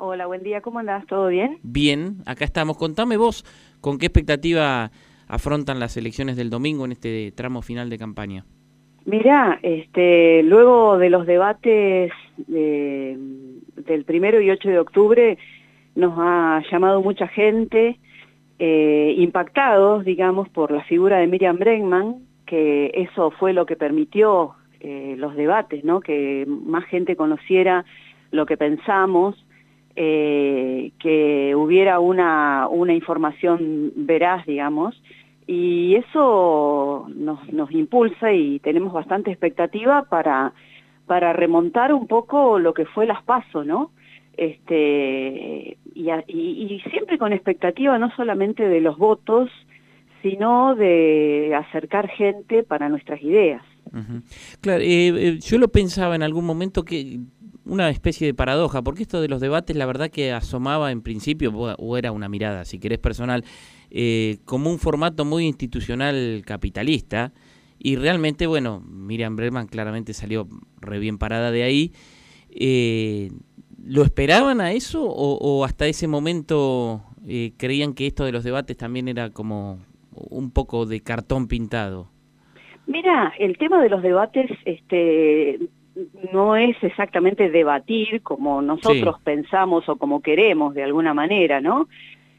Hola, buen día, ¿cómo andás? ¿Todo bien? Bien, acá estamos. Contame vos, ¿con qué expectativa afrontan las elecciones del domingo en este tramo final de campaña? Mirá, este, luego de los debates del primero y 8 de octubre, nos ha llamado mucha gente, eh, impactados, digamos, por la figura de Miriam Bregman, que eso fue lo que permitió eh, los debates, ¿no? Que más gente conociera lo que pensamos, eh, que hubiera una, una información veraz, digamos, y eso nos, nos impulsa y tenemos bastante expectativa para, para remontar un poco lo que fue las PASO, ¿no? Este, y, y, siempre con expectativa no solamente de los votos, sino de acercar gente para nuestras ideas. Claro, eh, eh, yo lo pensaba en algún momento que una especie de paradoja, porque esto de los debates, la verdad que asomaba en principio, o era una mirada, si querés, personal, eh, como un formato muy institucional capitalista, y realmente, bueno, Miriam Breman claramente salió re bien parada de ahí. Eh, ¿Lo esperaban a eso o, hasta ese momento eh, creían que esto de los debates también era como un poco de cartón pintado? Mira, el tema de los debates este, no es exactamente debatir como nosotros pensamos o como queremos de alguna manera, ¿no?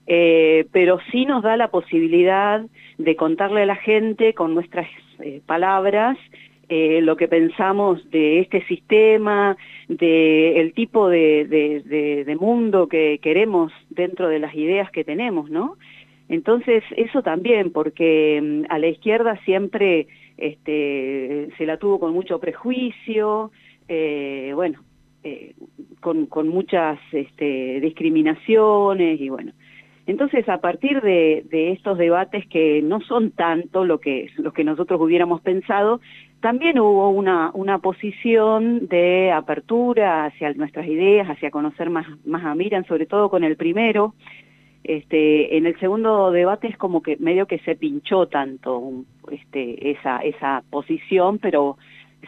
Eh, pero sí nos da la posibilidad de contarle a la gente con nuestras eh, palabras eh, lo que pensamos de este sistema, de el tipo de, de, mundo que queremos dentro de las ideas que tenemos, ¿no? Entonces, eso también, porque mm, a la izquierda siempre este, se la tuvo con mucho prejuicio, eh, bueno, eh, con, muchas este, discriminaciones y bueno. Entonces, a partir de, estos debates que no son tanto lo que, lo que nosotros hubiéramos pensado, también hubo una, una posición de apertura hacia nuestras ideas, hacia conocer más, más a Miriam, sobre todo con el primero, este, en el segundo debate es como que medio que se pinchó tanto este, esa, esa posición, pero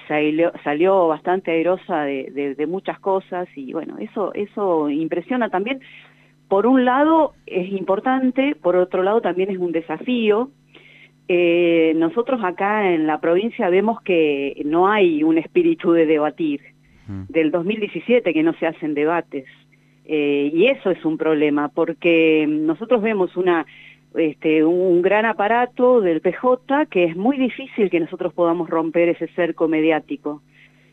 salió, salió bastante airosa de, de, muchas cosas y bueno, eso, eso impresiona también. Por un lado es importante, por otro lado también es un desafío. Eh, nosotros acá en la provincia vemos que no hay un espíritu de debatir. Mm. Del 2017 que no se hacen debates. Eh, y eso es un problema, porque nosotros vemos una, este, un gran aparato del PJ que es muy difícil que nosotros podamos romper ese cerco mediático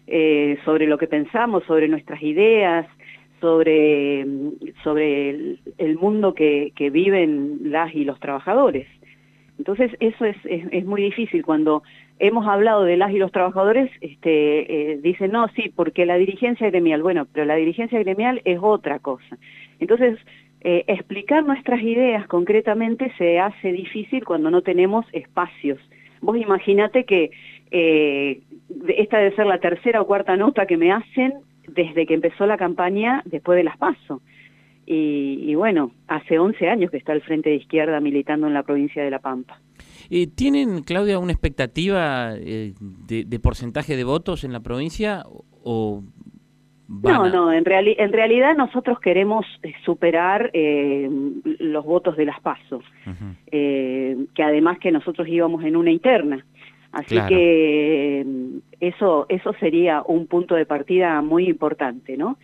eh, sobre lo que pensamos, sobre nuestras ideas, sobre, sobre el, mundo que, que, viven las y los trabajadores. Entonces eso es, es muy difícil cuando hemos hablado de las y los trabajadores, este, eh, dicen, no, sí, porque la dirigencia gremial, bueno, pero la dirigencia gremial es otra cosa. Entonces, eh, explicar nuestras ideas concretamente se hace difícil cuando no tenemos espacios. Vos imaginate que eh, esta debe ser la tercera o cuarta nota que me hacen desde que empezó la campaña después de las PASO. Y, y bueno, hace 11 años que está el Frente de Izquierda militando en la provincia de La Pampa. Eh, ¿Tienen, Claudia, una expectativa eh, de, porcentaje de votos en la provincia o No, no, en, en realidad nosotros queremos eh, superar los votos de las PASO, que además que nosotros íbamos en una interna. Así que eso, eso sería un punto de partida muy importante, ¿no?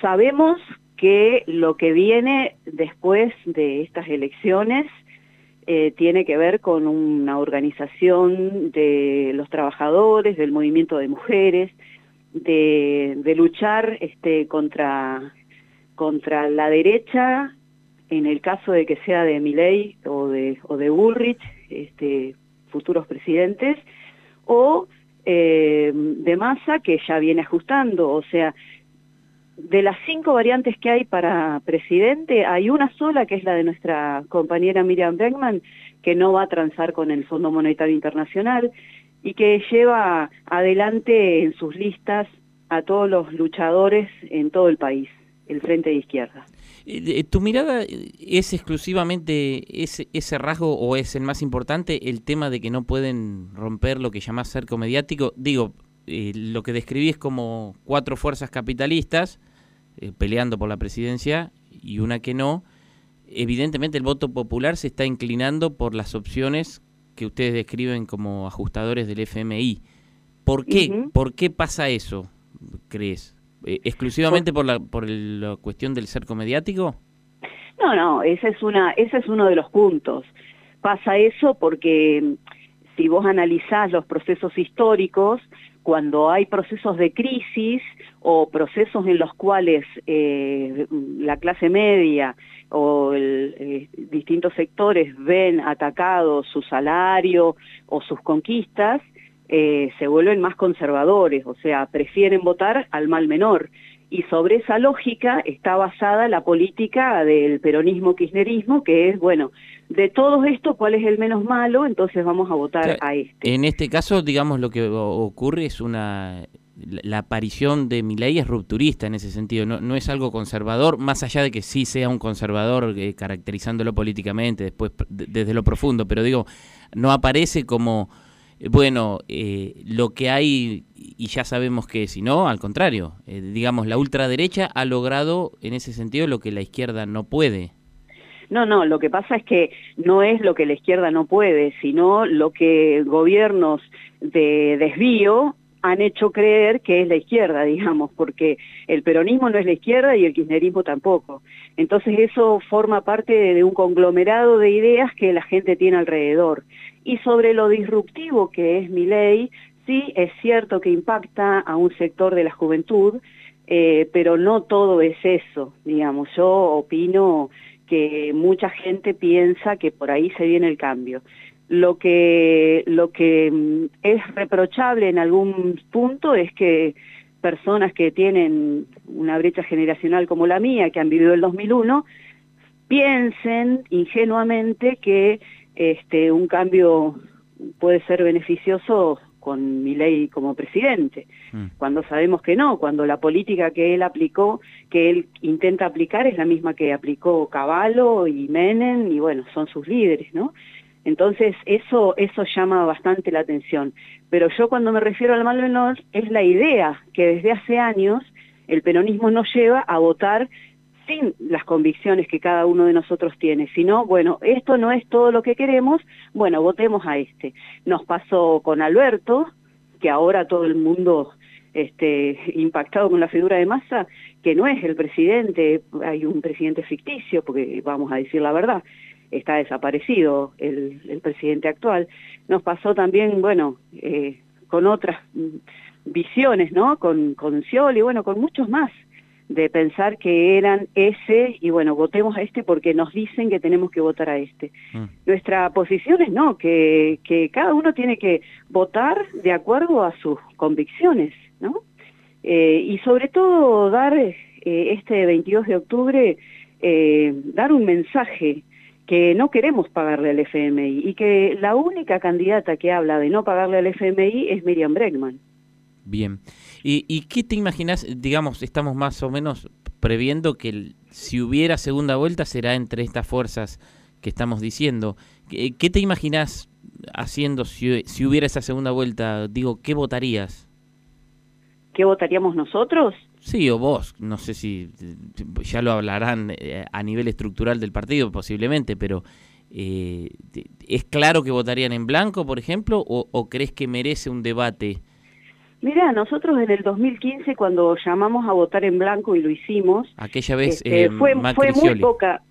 sabemos que lo que viene después de estas elecciones eh, tiene que ver con una organización de los trabajadores, del movimiento de mujeres, de, luchar este, contra, contra la derecha, en el caso de que sea de Milley o de, o de Bullrich, este, futuros presidentes, o eh, de Massa, que ya viene ajustando, o sea, de las cinco variantes que hay para presidente, hay una sola, que es la de nuestra compañera Miriam Beckman, que no va a transar con el Fondo Monetario Internacional y que lleva adelante en sus listas a todos los luchadores en todo el país, el Frente de Izquierda. Eh, ¿Tu mirada es exclusivamente ese, ese rasgo o es el más importante, el tema de que no pueden romper lo que llamás cerco mediático? Digo, eh, lo que describís como cuatro fuerzas capitalistas, eh, peleando por la presidencia y una que no, evidentemente el voto popular se está inclinando por las opciones que ustedes describen como ajustadores del FMI. ¿Por qué? ¿Por qué pasa eso, crees? Eh, ¿Exclusivamente por, la, por la cuestión del cerco mediático? No, no, ese es, una, ese es uno de los puntos. Pasa eso porque si vos analizás los procesos históricos, cuando hay procesos de crisis o procesos en los cuales eh, la clase media o eh, distintos sectores ven atacados su salario o sus conquistas, eh, se vuelven más conservadores, o sea, prefieren votar al mal menor y sobre esa lógica está basada la política del peronismo-kirchnerismo, que es, bueno, de todo esto, ¿cuál es el menos malo? Entonces vamos a votar a este. En este caso, digamos, lo que ocurre es una... La aparición de Milei es rupturista en ese sentido, no, no es algo conservador, más allá de que sí sea un conservador eh, caracterizándolo políticamente, después desde lo profundo, pero digo, no aparece como bueno, eh, lo que hay, y ya sabemos que si no, al contrario, eh, digamos, la ultraderecha ha logrado en ese sentido lo que la izquierda no puede. No, no, lo que pasa es que no es lo que la izquierda no puede, sino lo que gobiernos de desvío han hecho creer que es la izquierda, digamos, porque el peronismo no es la izquierda y el kirchnerismo tampoco. Entonces eso forma parte de un conglomerado de ideas que la gente tiene alrededor. Y sobre lo disruptivo que es mi ley, sí es cierto que impacta a un sector de la juventud, eh, pero no todo es eso, digamos. Yo opino que mucha gente piensa que por ahí se viene el cambio. Lo que, lo que mm, es reprochable en algún punto es que personas que tienen una brecha generacional como la mía, que han vivido el 2001, piensen ingenuamente que este, un cambio puede ser beneficioso con mi ley como presidente, mm. cuando sabemos que no, cuando la política que él aplicó, que él intenta aplicar es la misma que aplicó Caballo y Menem, y bueno, son sus líderes, ¿no? Entonces eso, eso llama bastante la atención. Pero yo cuando me refiero al mal menor es la idea que desde hace años el peronismo nos lleva a votar sin las convicciones que cada uno de nosotros tiene, sino, bueno, esto no es todo lo que queremos, bueno, votemos a este. Nos pasó con Alberto, que ahora todo el mundo este, impactado con la figura de Massa, que no es el presidente, hay un presidente ficticio, porque vamos a decir la verdad, está desaparecido el, el presidente actual. Nos pasó también, bueno, eh, con otras visiones, ¿no? Con, con Scioli, bueno, con muchos más de pensar que eran ese y bueno, votemos a este porque nos dicen que tenemos que votar a este. Mm. Nuestra posición es no, que, que cada uno tiene que votar de acuerdo a sus convicciones, ¿no? Eh, y sobre todo dar eh, este 22 de octubre, eh, dar un mensaje que no queremos pagarle al FMI y que la única candidata que habla de no pagarle al FMI es Miriam Bregman. Bien. ¿Y, qué te imaginas? Digamos, estamos más o menos previendo que si hubiera segunda vuelta será entre estas fuerzas que estamos diciendo. ¿Qué, te imaginas haciendo si, si, hubiera esa segunda vuelta? Digo, ¿qué votarías? ¿Qué votaríamos nosotros? Sí, o vos. No sé si ya lo hablarán eh, a nivel estructural del partido posiblemente, pero eh, ¿es claro que votarían en blanco, por ejemplo, o, o crees que merece un debate? Mira, nosotros en el 2015 cuando llamamos a votar en blanco y lo hicimos, aquella vez este, eh, fue, fue muy poca,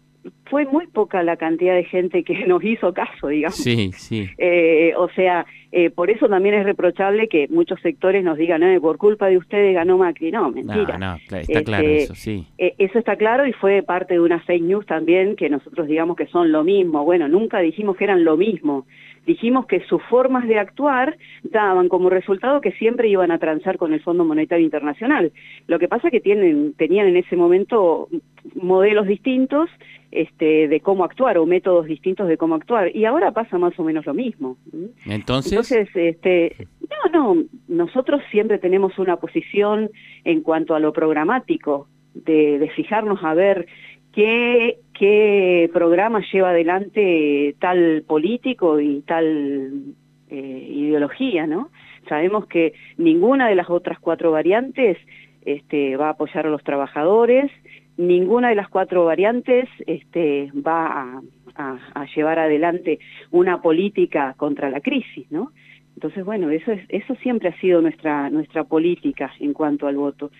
fue muy poca la cantidad de gente que nos hizo caso, digamos. Sí, sí. Eh, o sea, eh, por eso también es reprochable que muchos sectores nos digan, eh, por culpa de ustedes ganó Macri. No, mentira. No, no está claro este, eso, sí. eso está claro y fue parte de una fake news también que nosotros digamos que son lo mismo. Bueno, nunca dijimos que eran lo mismo dijimos que sus formas de actuar daban como resultado que siempre iban a transar con el Fondo Monetario Internacional. Lo que pasa es que tienen, tenían en ese momento modelos distintos este, de cómo actuar o métodos distintos de cómo actuar. Y ahora pasa más o menos lo mismo. Entonces, Entonces este, no, no, nosotros siempre tenemos una posición en cuanto a lo programático, de, de fijarnos a ver qué, qué programa lleva adelante tal político y tal eh, ideología, ¿no? Sabemos que ninguna de las otras cuatro variantes este, va a apoyar a los trabajadores, ninguna de las cuatro variantes este, va a, llevar adelante una política contra la crisis, ¿no? Entonces, bueno, eso, es, eso siempre ha sido nuestra, nuestra política en cuanto al voto.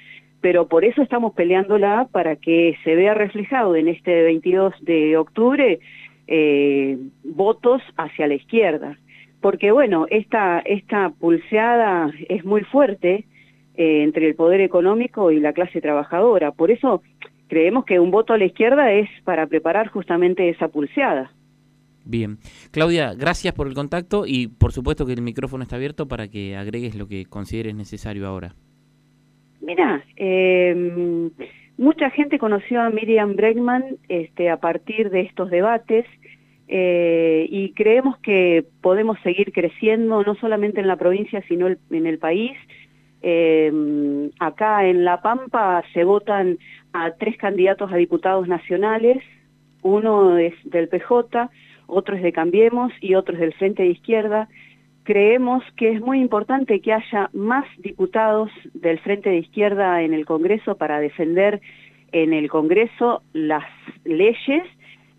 Pero por eso estamos peleándola para que se vea reflejado en este 22 de octubre eh, votos hacia la izquierda. Porque, bueno, esta, esta pulseada es muy fuerte eh, entre el poder económico y la clase trabajadora. Por eso creemos que un voto a la izquierda es para preparar justamente esa pulseada. Bien. Claudia, gracias por el contacto y por supuesto que el micrófono está abierto para que agregues lo que consideres necesario ahora. Mira, em, mucha gente conoció a Miriam Bregman este, a partir de estos debates eh, y creemos que podemos seguir creciendo no solamente en la provincia sino en el país. Em, acá en La Pampa se votan a tres candidatos a diputados nacionales, uno es del PJ, otro es de Cambiemos y otro es del Frente de Izquierda. Creemos que es muy importante que haya más diputados del Frente de Izquierda en el Congreso para defender en el Congreso las leyes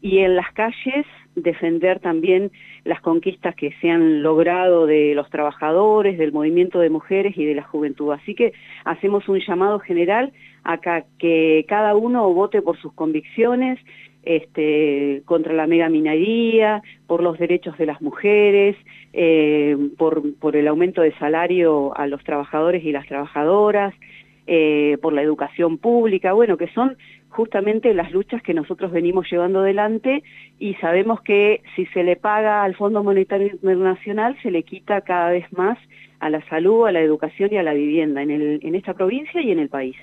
y en las calles defender también las conquistas que se han logrado de los trabajadores, del movimiento de mujeres y de la juventud. Así que hacemos un llamado general a que cada uno vote por sus convicciones, este, contra la mega minería, por los derechos de las mujeres, eh, por, por, el aumento de salario a los trabajadores y las trabajadoras, eh, por la educación pública, bueno, que son justamente las luchas que nosotros venimos llevando adelante y sabemos que si se le paga al Fondo Monetario Internacional se le quita cada vez más a la salud, a la educación y a la vivienda en, el, en esta provincia y en el país.